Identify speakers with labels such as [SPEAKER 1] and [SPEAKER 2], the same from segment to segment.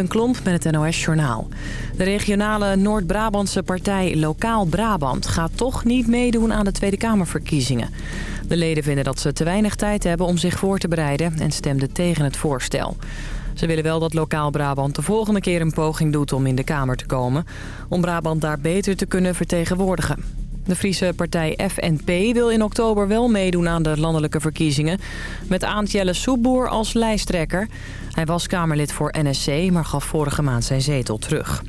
[SPEAKER 1] Kirsten Klomp met het NOS-journaal. De regionale Noord-Brabantse partij Lokaal Brabant gaat toch niet meedoen aan de Tweede Kamerverkiezingen. De leden vinden dat ze te weinig tijd hebben om zich voor te bereiden en stemden tegen het voorstel. Ze willen wel dat Lokaal Brabant de volgende keer een poging doet om in de Kamer te komen... om Brabant daar beter te kunnen vertegenwoordigen. De Friese partij FNP wil in oktober wel meedoen aan de landelijke verkiezingen... met Aantjelle Soepboer als lijsttrekker. Hij was Kamerlid voor NSC, maar gaf vorige maand zijn zetel terug.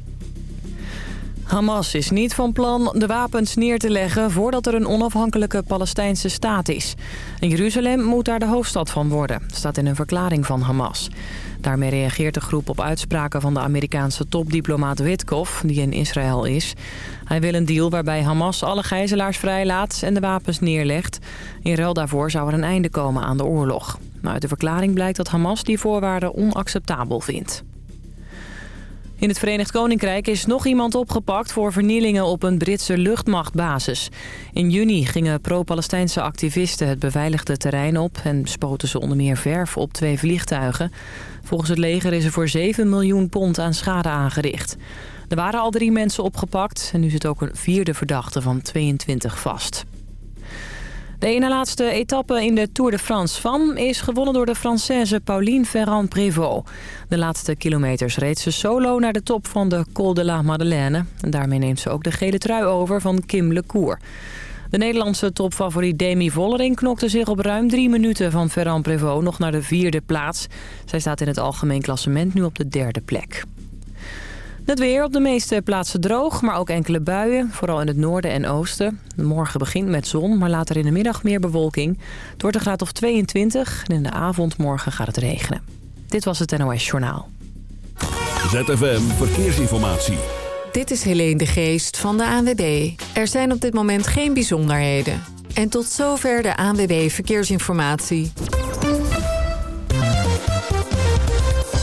[SPEAKER 1] Hamas is niet van plan de wapens neer te leggen voordat er een onafhankelijke Palestijnse staat is. En Jeruzalem moet daar de hoofdstad van worden, staat in een verklaring van Hamas. Daarmee reageert de groep op uitspraken van de Amerikaanse topdiplomaat Witkoff, die in Israël is. Hij wil een deal waarbij Hamas alle gijzelaars vrijlaat en de wapens neerlegt. In ruil daarvoor zou er een einde komen aan de oorlog. Maar uit de verklaring blijkt dat Hamas die voorwaarden onacceptabel vindt. In het Verenigd Koninkrijk is nog iemand opgepakt voor vernielingen op een Britse luchtmachtbasis. In juni gingen pro-Palestijnse activisten het beveiligde terrein op en spoten ze onder meer verf op twee vliegtuigen. Volgens het leger is er voor 7 miljoen pond aan schade aangericht. Er waren al drie mensen opgepakt en nu zit ook een vierde verdachte van 22 vast. De ene laatste etappe in de Tour de France van is gewonnen door de Française Pauline Ferrand-Prévot. De laatste kilometers reed ze solo naar de top van de Col de la Madeleine. En daarmee neemt ze ook de gele trui over van Kim Lecour. De Nederlandse topfavoriet Demi Vollering knokte zich op ruim drie minuten van Ferrand-Prévot nog naar de vierde plaats. Zij staat in het algemeen klassement nu op de derde plek. Het weer op de meeste plaatsen droog, maar ook enkele buien. Vooral in het noorden en oosten. Morgen begint met zon, maar later in de middag meer bewolking. Het wordt een graad of 22 en in de avond morgen gaat het regenen. Dit was het NOS Journaal.
[SPEAKER 2] ZFM Verkeersinformatie.
[SPEAKER 3] Dit is Helene de Geest van de ANWB. Er zijn op dit moment geen bijzonderheden. En tot zover de ANWB Verkeersinformatie.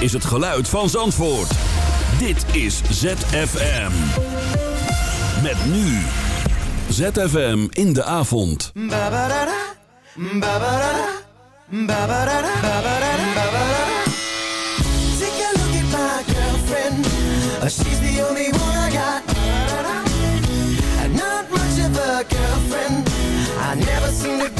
[SPEAKER 2] Is het geluid van Zandvoort. Dit is ZFM. Met nu. ZFM in de avond.
[SPEAKER 4] Uh, She's the only one I got. And not much of a girlfriend. I never seem to.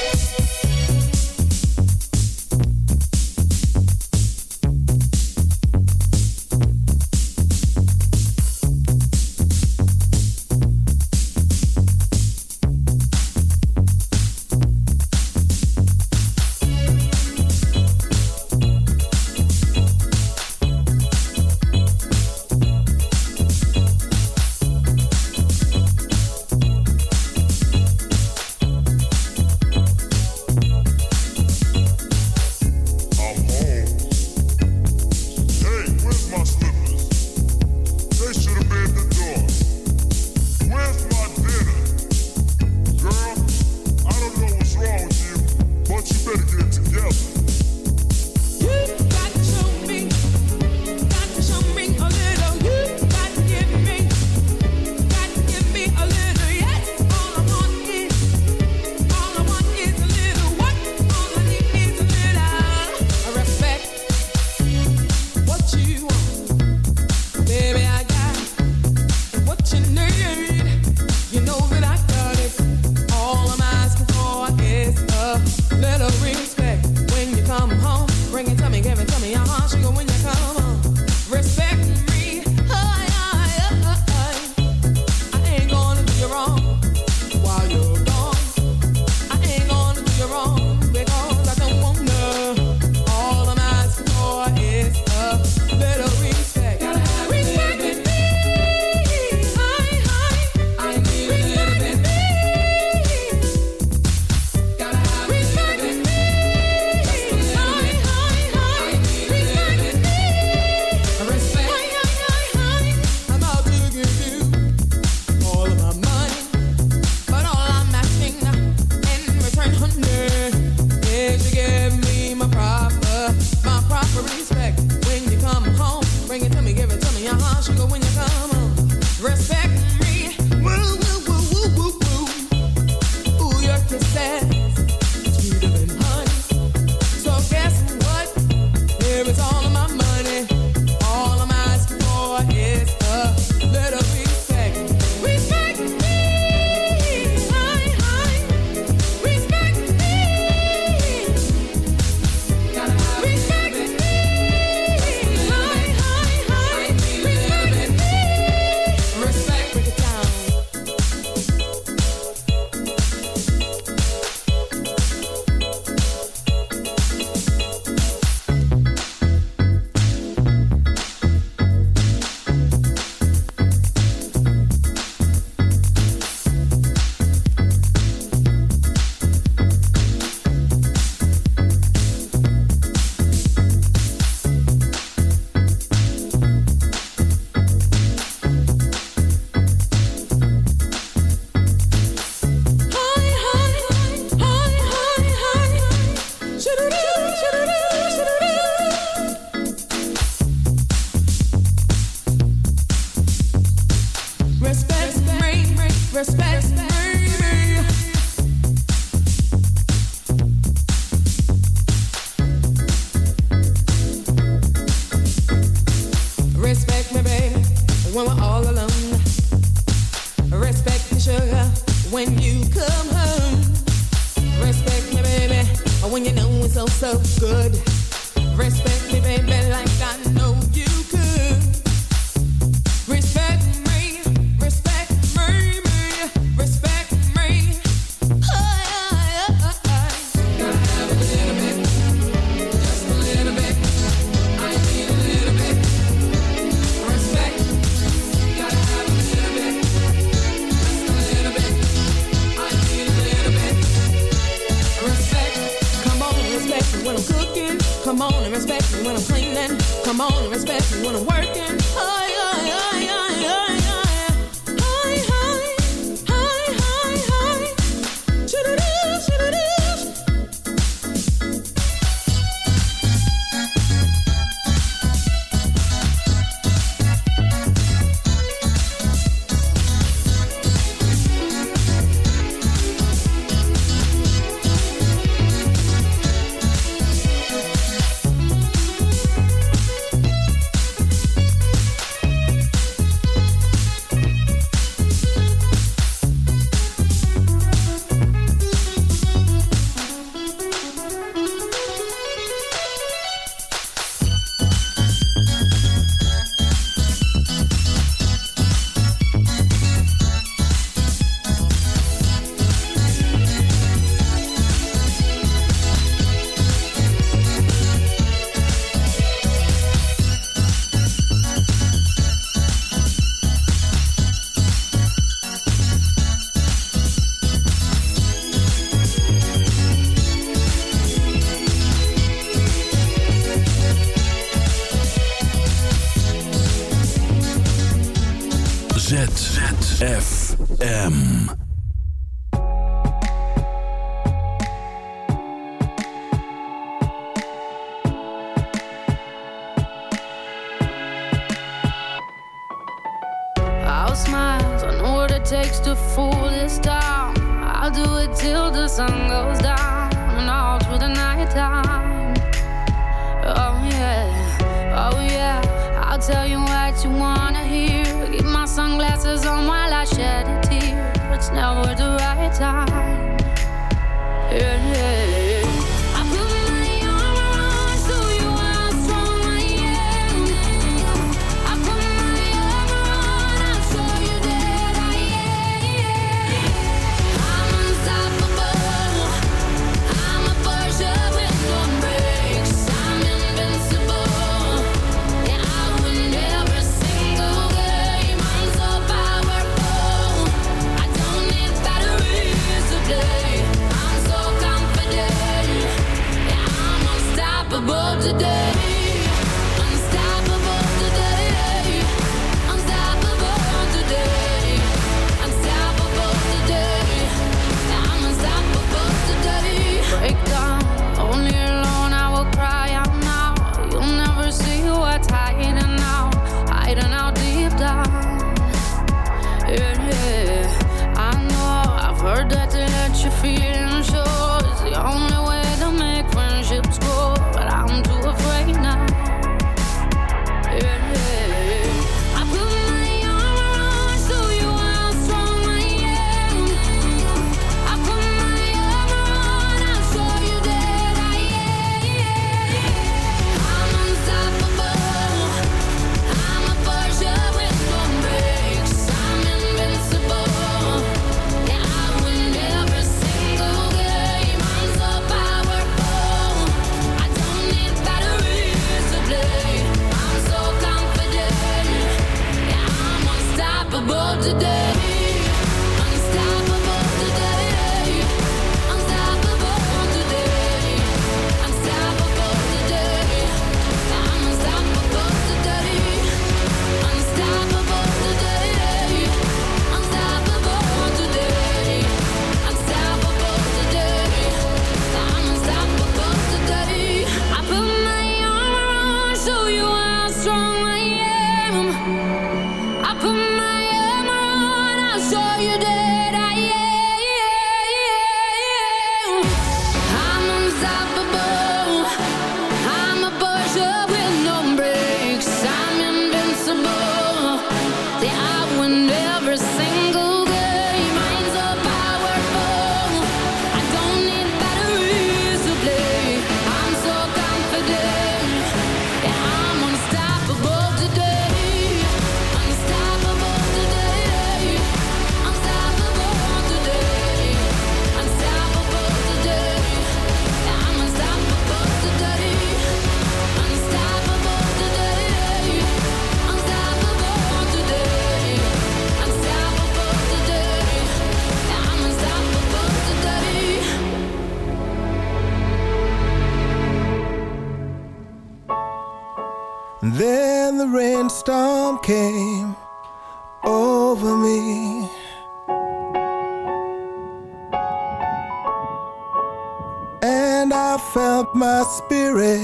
[SPEAKER 5] my spirit.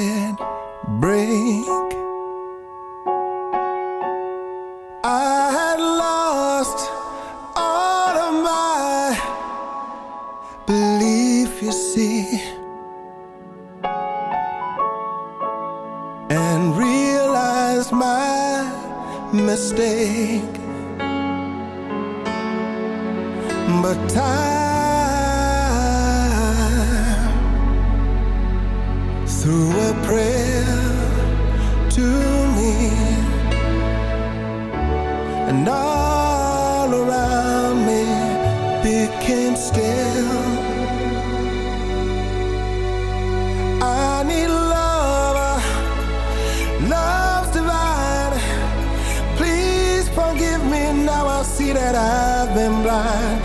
[SPEAKER 6] side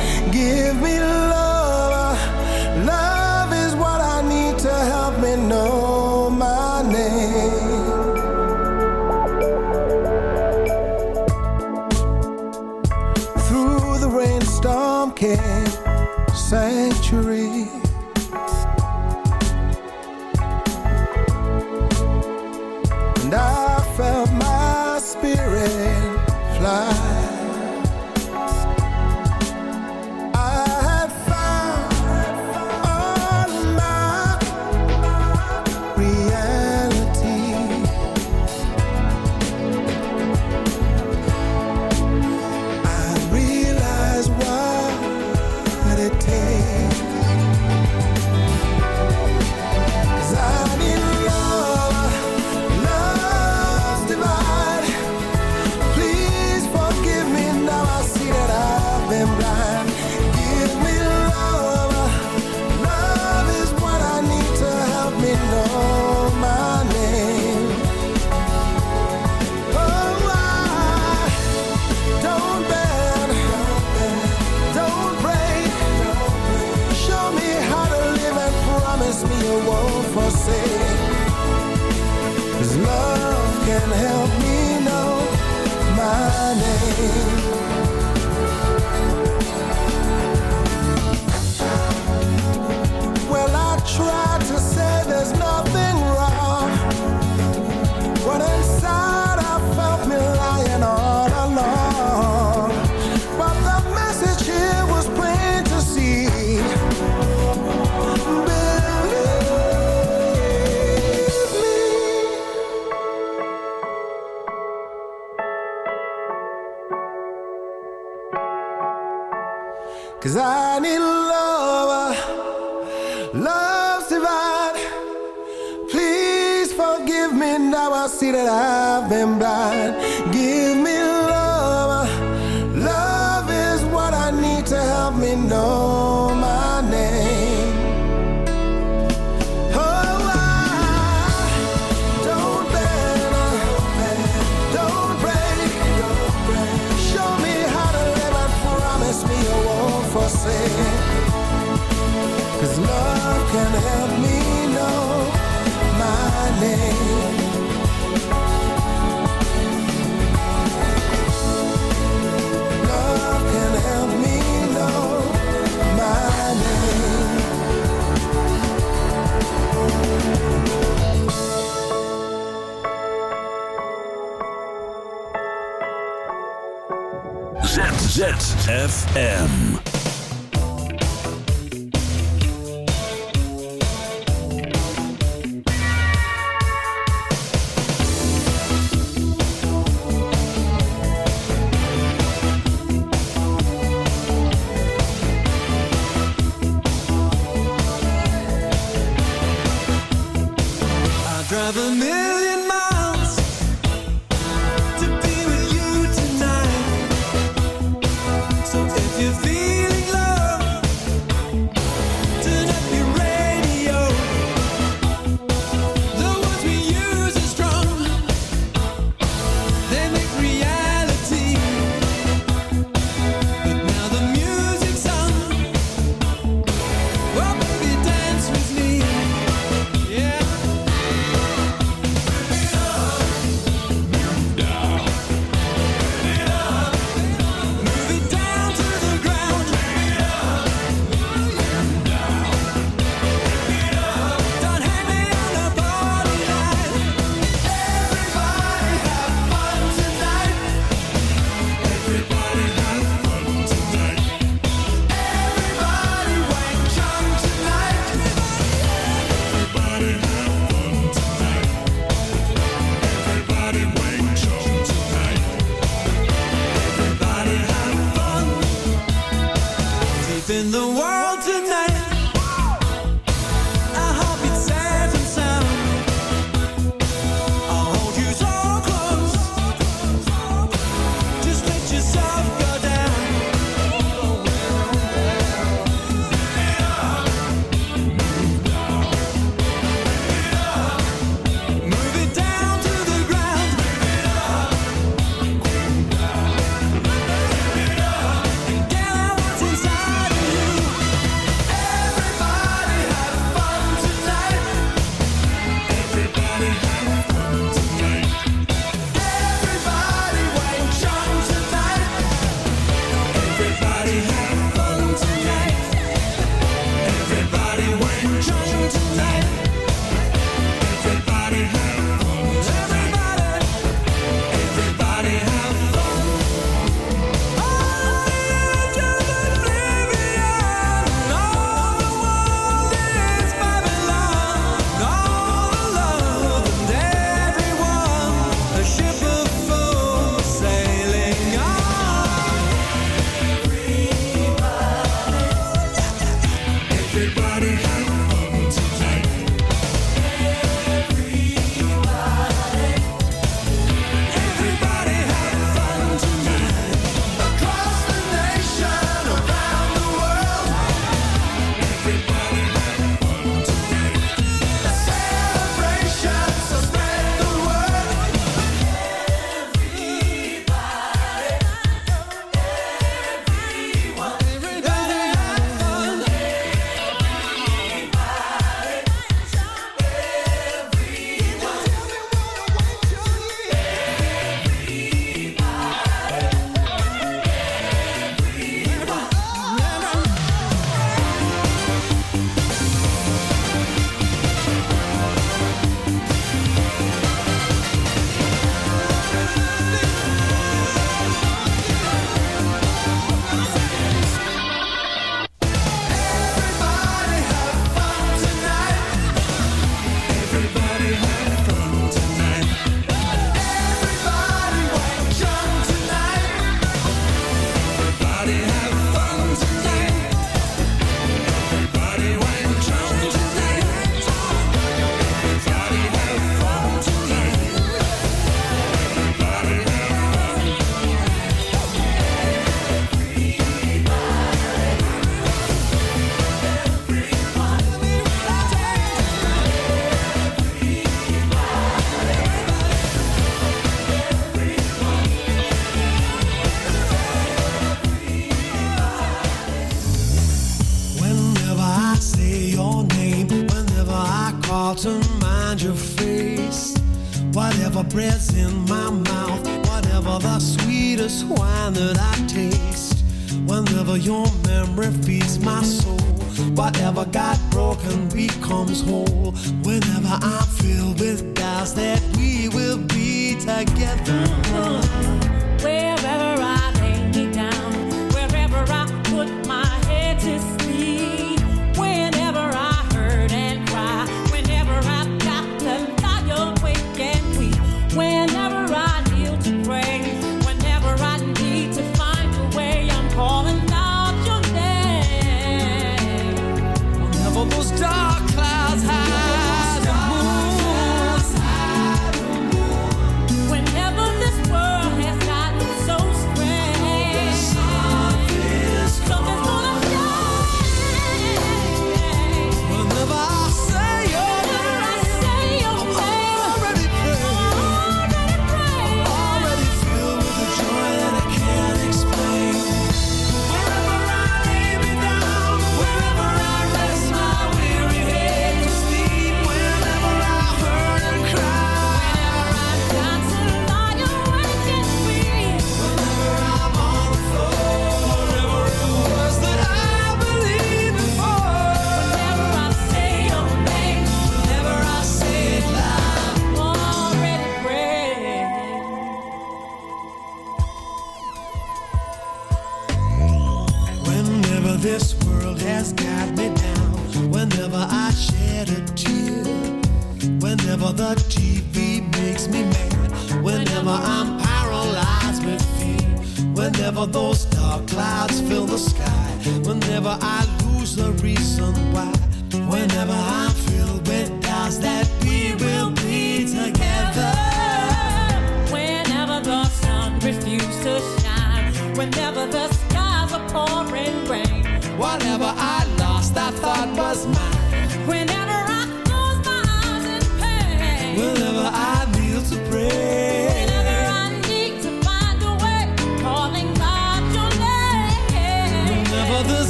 [SPEAKER 7] travel a million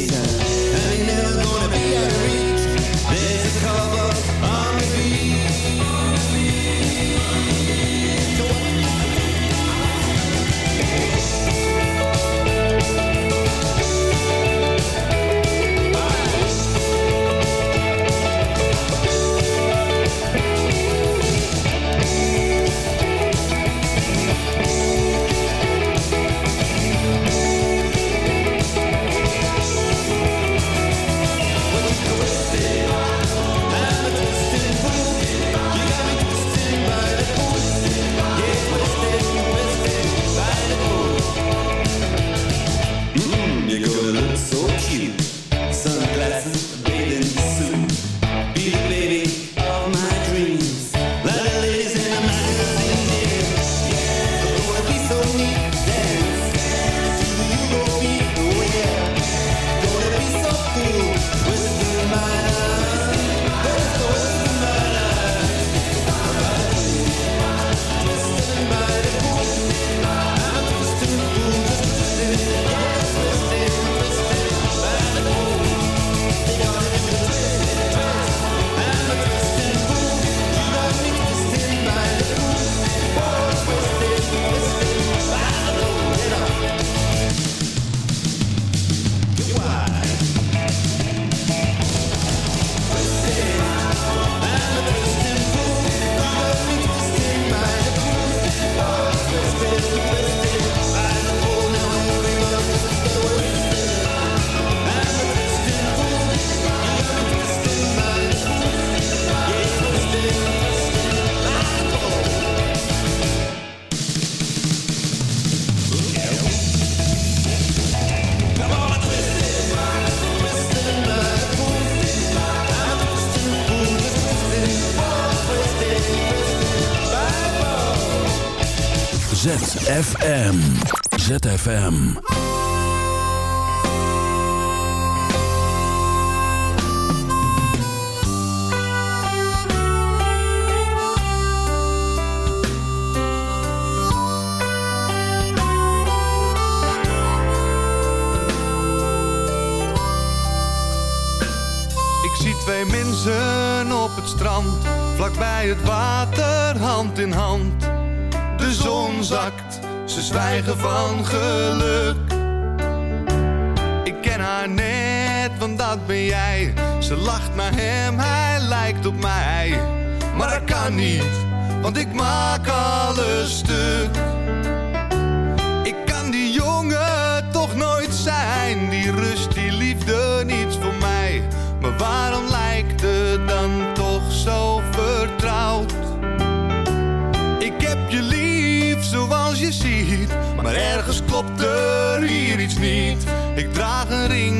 [SPEAKER 4] Jesus.
[SPEAKER 6] ZFM. ZFM.
[SPEAKER 8] Twee mensen op het strand, vlakbij het water, hand in hand. Zwijgen van geluk. Ik ken haar net, want dat ben jij. Ze lacht naar hem, hij lijkt op mij. Maar dat kan niet, want ik maak alles stuk. Ik kan die jongen toch nooit zijn, die rust, die liefde, niets voor mij. Maar waarom Ik draag een ring,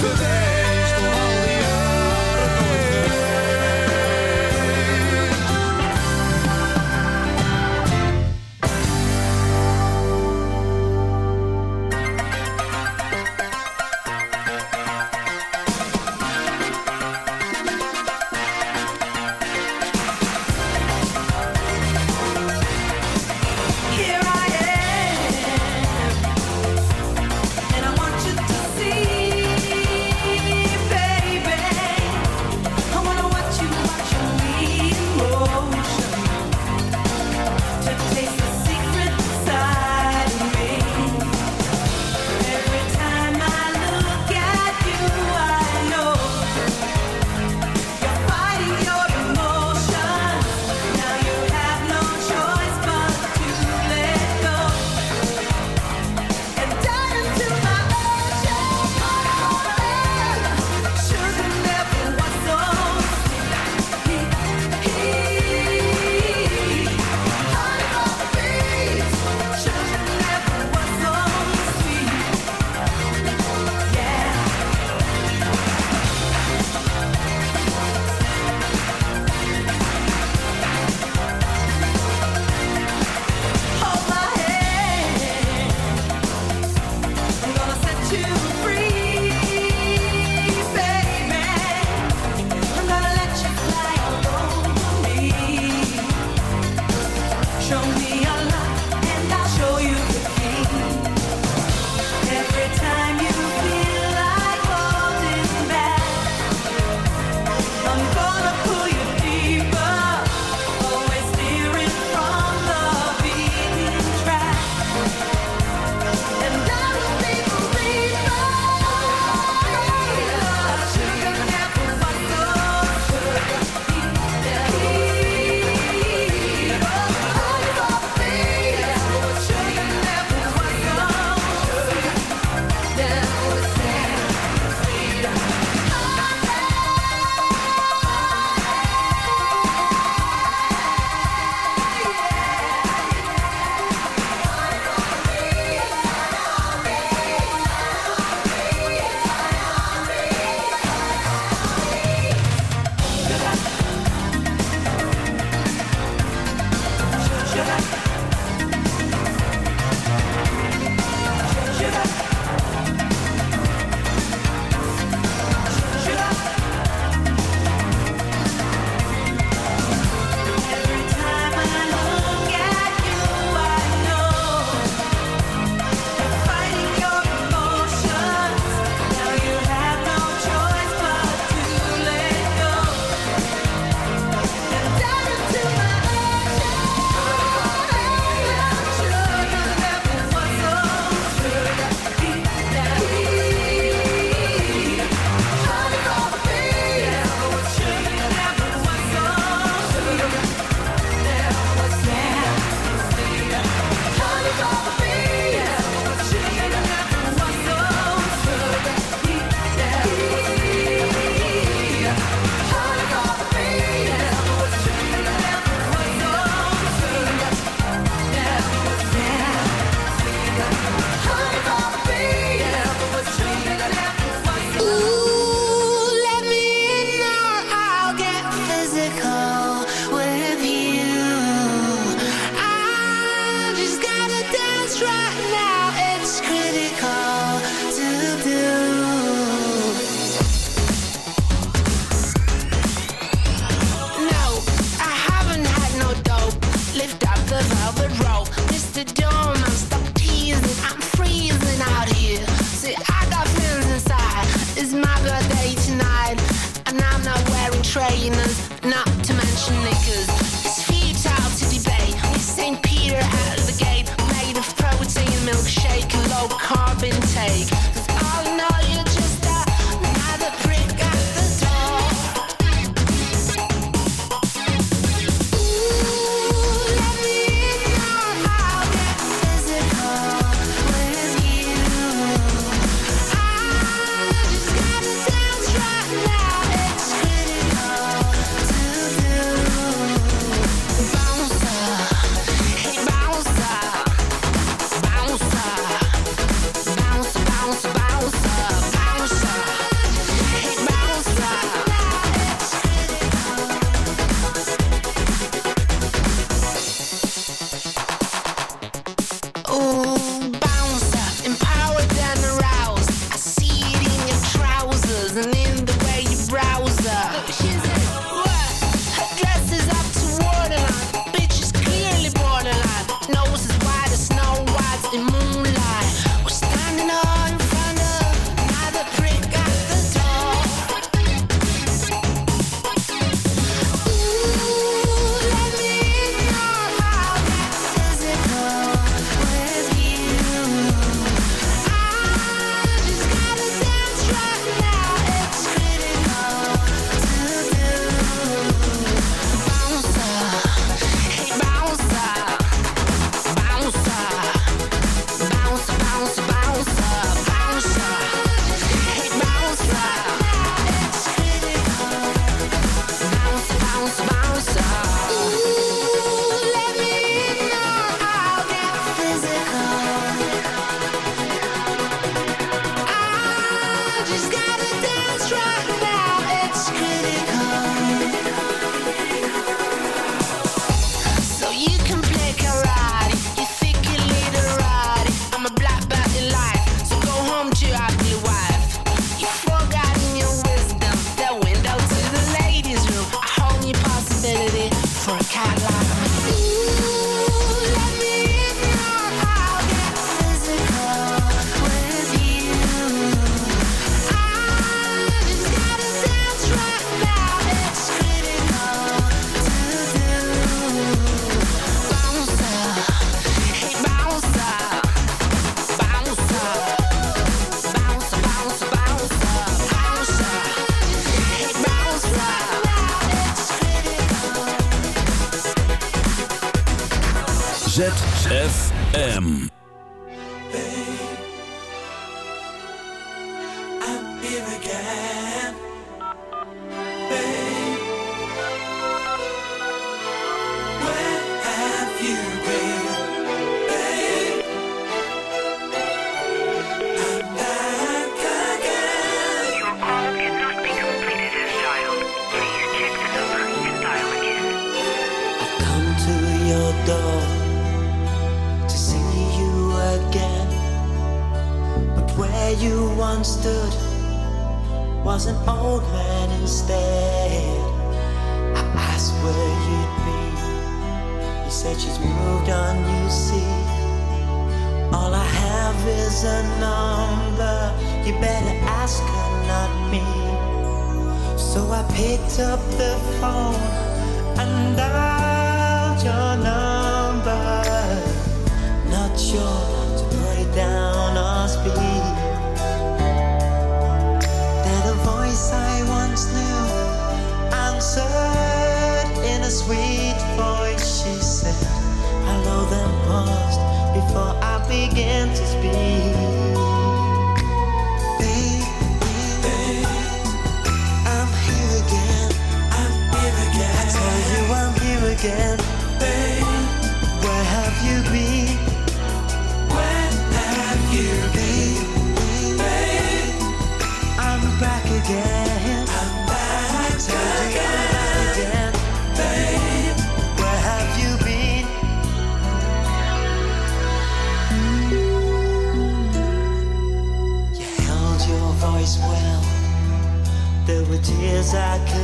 [SPEAKER 8] geweest.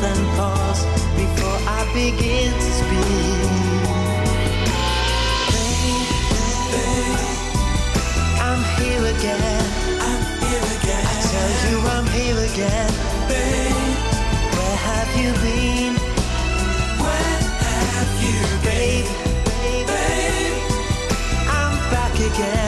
[SPEAKER 4] then pause before I begin to speak. I'm here again. I'm here again. I tell you I'm here again. Babe, where have you been? Where have you been? Babe, babe, I'm back again.